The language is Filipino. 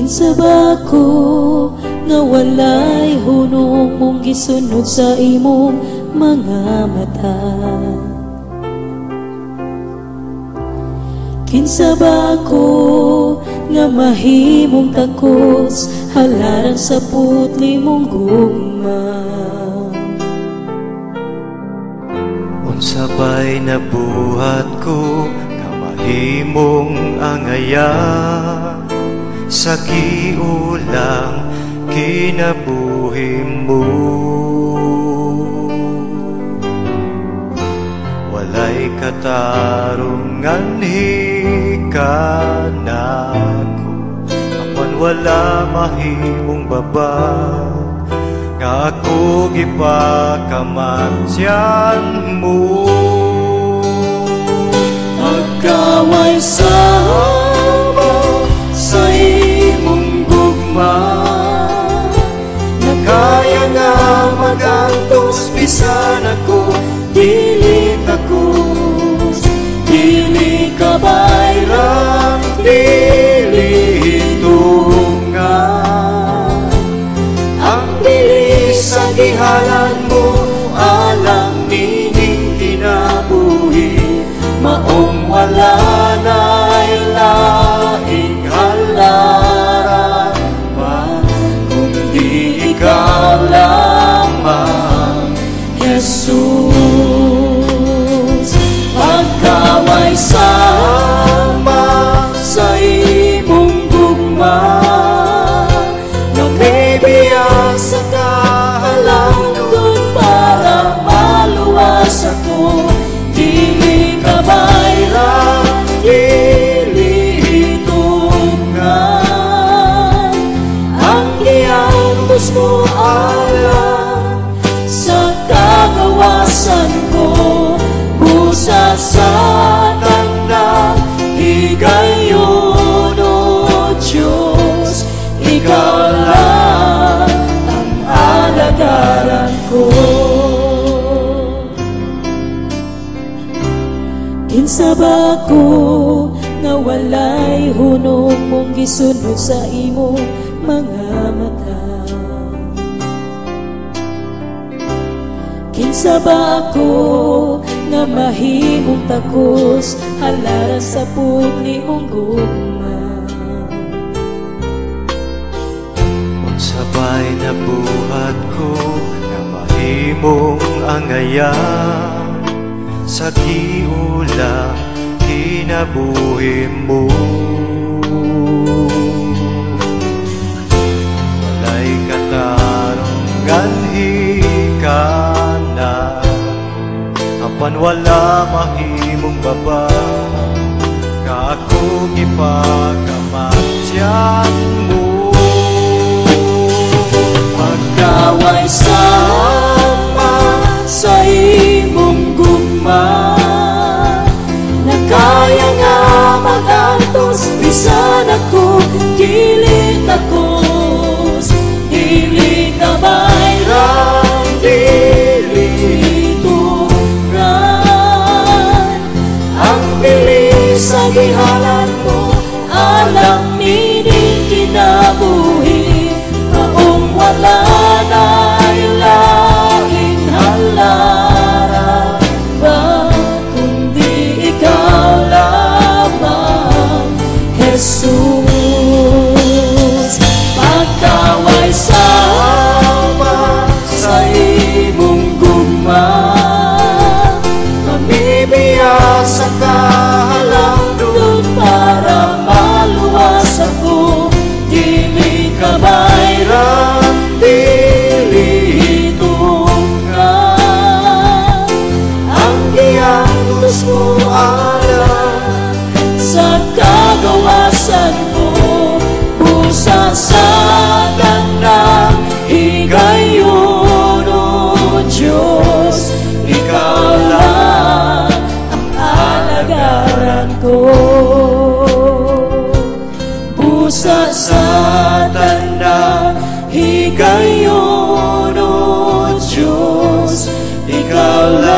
Kinsa ba ko nga walay hunong mong gisunod sa imong mga mata. Kinsa ba nga mahimong takos halaran sa putli mong gugma. Unsa ba'y nabuhat ko nga mahimong angaya sa giulang kinabuhi mo. Walay katarungan hikanako apan wala mahimong baba nga ako gipakamatyan mo. Magkaway sama bisan ako Dili takos, dili ka bayram, Dili hitungan ang bilis Sa gihalan mo alang nining kinabuhi. Maong wala na'y laing halaran pa. Kundi ikaw lamang Jesus. Pagkaway sama sa Kinsa ba ko nga walay hunong mong gisunod sa imong mga mata. Kinsa ba ako nga mahimong takos halaran sa putli mong gugma? Unsa ba'y nabuhat ko nga mahimong angaya sa giula kinabuhi mo. Walay katarungan hikana apan wala mahimong baba. Ka ako gipakamatyan mo Diyos, bisan ako, kilit ako, hiling na bayrang dilituran. Ang bilis sa gihalan mo, alam nining kinabuhi, maong walang nasaktan na higayon, O Diyos, Ikaw ko. Busa sa tanda, higayon, O Diyos, Ikaw lang